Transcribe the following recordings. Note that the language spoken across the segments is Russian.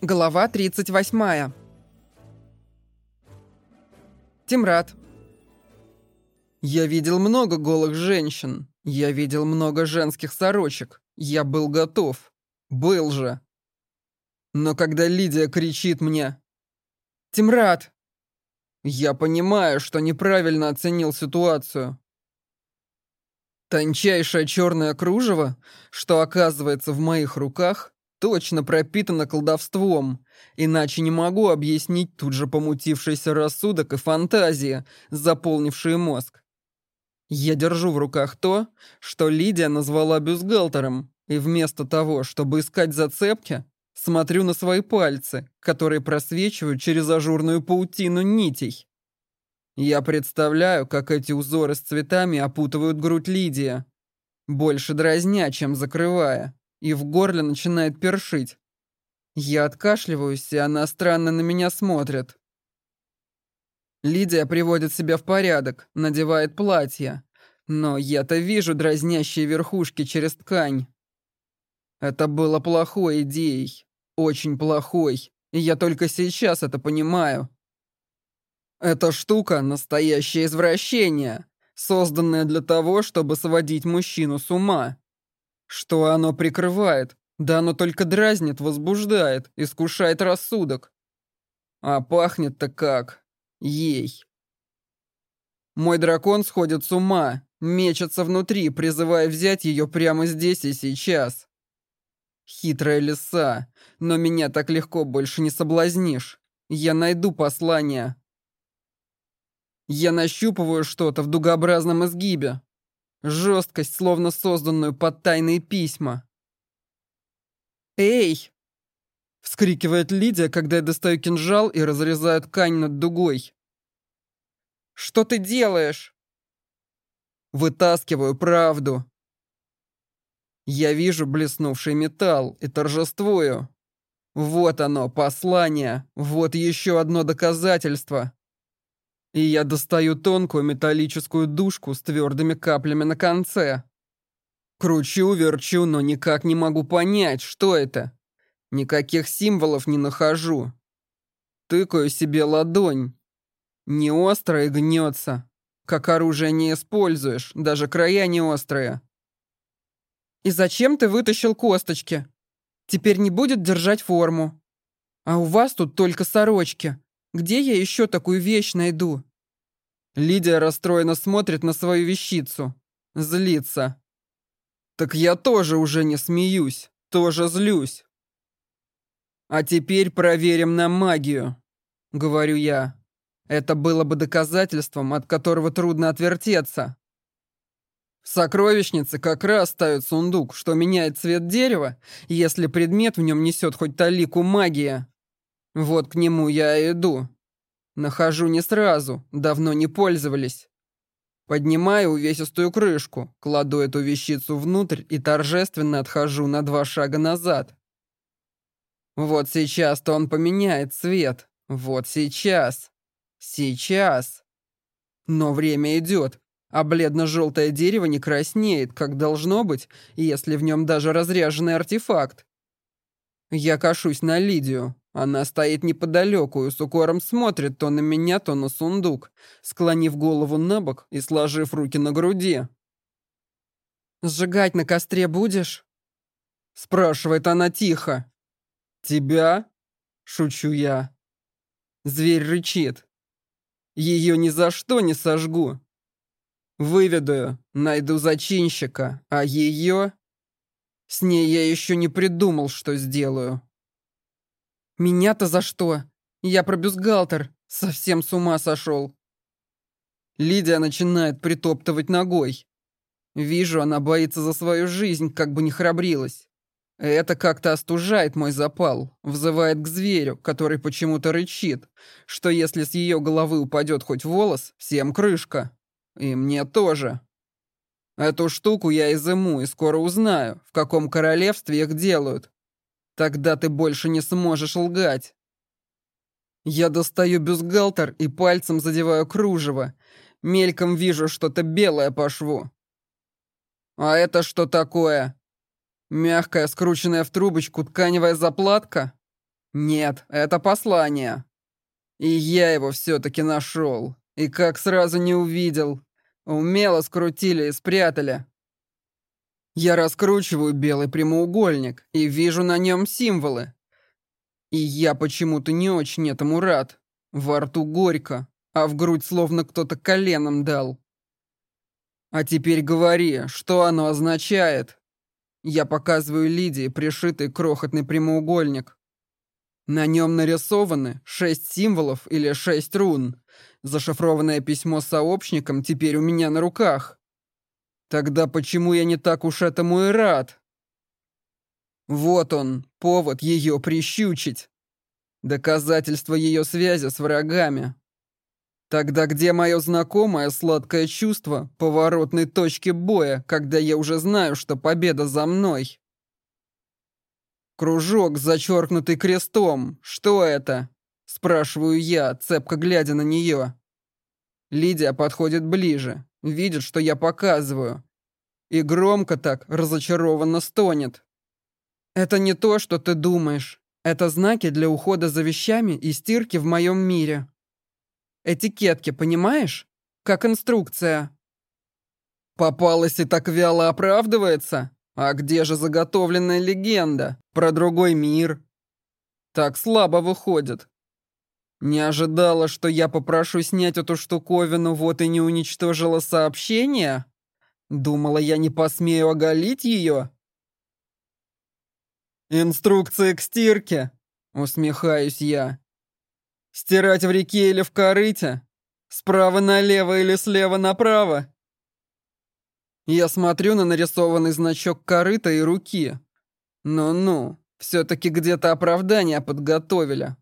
Глава 38. Тимрад. Я видел много голых женщин. Я видел много женских сорочек. Я был готов. Был же. Но когда Лидия кричит мне «Тимрад!», я понимаю, что неправильно оценил ситуацию. Тончайшее черное кружево, что оказывается в моих руках, точно пропитана колдовством, иначе не могу объяснить тут же помутившийся рассудок и фантазии, заполнившие мозг. Я держу в руках то, что Лидия назвала бюстгальтером, и вместо того, чтобы искать зацепки, смотрю на свои пальцы, которые просвечивают через ажурную паутину нитей. Я представляю, как эти узоры с цветами опутывают грудь Лидии, больше дразня, чем закрывая и в горле начинает першить. Я откашливаюсь, и она странно на меня смотрит. Лидия приводит себя в порядок, надевает платье. Но я-то вижу дразнящие верхушки через ткань. Это было плохой идеей. Очень плохой. И я только сейчас это понимаю. Эта штука — настоящее извращение, созданное для того, чтобы сводить мужчину с ума. Что оно прикрывает? Да оно только дразнит, возбуждает, искушает рассудок. А пахнет-то как? Ей. Мой дракон сходит с ума, мечется внутри, призывая взять ее прямо здесь и сейчас. Хитрая лиса, но меня так легко больше не соблазнишь. Я найду послание. Я нащупываю что-то в дугообразном изгибе, Жесткость, словно созданную под тайные письма. «Эй!» — вскрикивает Лидия, когда я достаю кинжал и разрезаю ткань над дугой. «Что ты делаешь?» Вытаскиваю правду. Я вижу блеснувший металл и торжествую. Вот оно, послание. Вот еще одно доказательство и я достаю тонкую металлическую дужку с твердыми каплями на конце. Кручу, верчу, но никак не могу понять, что это. Никаких символов не нахожу. Тыкаю себе ладонь. Не острая гнется. Как оружие не используешь, даже края не острые. И зачем ты вытащил косточки? Теперь не будет держать форму. А у вас тут только сорочки. Где я еще такую вещь найду? Лидия расстроенно смотрит на свою вещицу. Злится. Так я тоже уже не смеюсь, тоже злюсь. А теперь проверим на магию, говорю я. Это было бы доказательством, от которого трудно отвертеться. В сокровищнице как раз ставят сундук, что меняет цвет дерева, если предмет в нем несет хоть талику магии. Вот к нему я иду. Нахожу не сразу, давно не пользовались. Поднимаю увесистую крышку, кладу эту вещицу внутрь и торжественно отхожу на два шага назад. Вот сейчас-то он поменяет цвет. Вот сейчас. Сейчас. Но время идет, а бледно-желтое дерево не краснеет, как должно быть, если в нем даже разряженный артефакт. Я кашусь на Лидию. Она стоит неподалеку и с укором смотрит то на меня, то на сундук, склонив голову на бок и сложив руки на груди. «Сжигать на костре будешь?» Спрашивает она тихо. «Тебя?» Шучу я. Зверь рычит. Ее ни за что не сожгу. Выведу, найду зачинщика, а ее... С ней я еще не придумал, что сделаю. Меня-то за что? Я про бюстгальтер. Совсем с ума сошел. Лидия начинает притоптывать ногой. Вижу, она боится за свою жизнь, как бы не храбрилась. Это как-то остужает мой запал, взывает к зверю, который почему-то рычит, что если с ее головы упадет хоть волос, всем крышка. И мне тоже. Эту штуку я изыму и скоро узнаю, в каком королевстве их делают, Тогда ты больше не сможешь лгать. Я достаю бюстгальтер и пальцем задеваю кружево. Мельком вижу что-то белое по шву. А это что такое? Мягкая, скрученная в трубочку тканевая заплатка? Нет, это послание. И я его все-таки нашел. И как сразу не увидел. Умело скрутили и спрятали. Я раскручиваю белый прямоугольник и вижу на нем символы. И я почему-то не очень этому рад. Во рту горько, а в грудь словно кто-то коленом дал. А теперь говори, что оно означает? Я показываю Лидии пришитый крохотный прямоугольник. На нем нарисованы шесть символов или шесть рун. Зашифрованное письмо с сообщником теперь у меня на руках. Тогда почему я не так уж этому и рад? Вот он, повод ее прищучить. Доказательство ее связи с врагами. Тогда где мое знакомое сладкое чувство поворотной точки боя, когда я уже знаю, что победа за мной? Кружок, зачеркнутый крестом. Что это? Спрашиваю я, цепко глядя на нее. Лидия подходит ближе, видит, что я показываю. И громко так разочарованно стонет. Это не то, что ты думаешь. Это знаки для ухода за вещами и стирки в моем мире. Этикетки, понимаешь? Как инструкция. Попалась и так вяло оправдывается? А где же заготовленная легенда про другой мир? Так слабо выходит. Не ожидала, что я попрошу снять эту штуковину, вот и не уничтожила сообщение? Думала, я не посмею оголить ее? Инструкция к стирке, усмехаюсь я. Стирать в реке или в корыте? Справа налево или слева направо? Я смотрю на нарисованный значок корыта и руки. Ну-ну, все-таки где-то оправдание подготовили.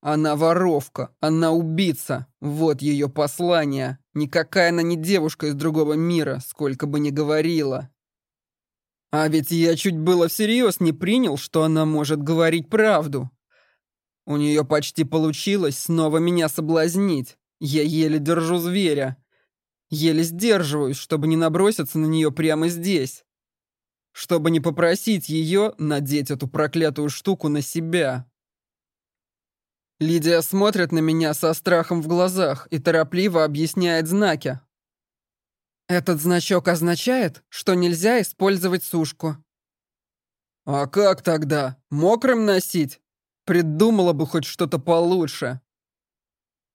Она воровка, она убийца. Вот ее послание. Никакая она не девушка из другого мира, сколько бы ни говорила. А ведь я чуть было всерьез не принял, что она может говорить правду. У нее почти получилось снова меня соблазнить. Я еле держу зверя. Еле сдерживаюсь, чтобы не наброситься на нее прямо здесь. Чтобы не попросить ее надеть эту проклятую штуку на себя. Лидия смотрит на меня со страхом в глазах и торопливо объясняет знаки. Этот значок означает, что нельзя использовать сушку. А как тогда? Мокрым носить? Придумала бы хоть что-то получше.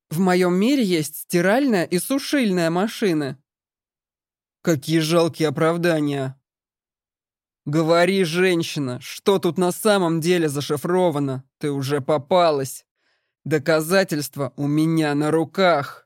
В моем мире есть стиральная и сушильная машины. Какие жалкие оправдания. Говори, женщина, что тут на самом деле зашифровано? Ты уже попалась. Доказательства у меня на руках.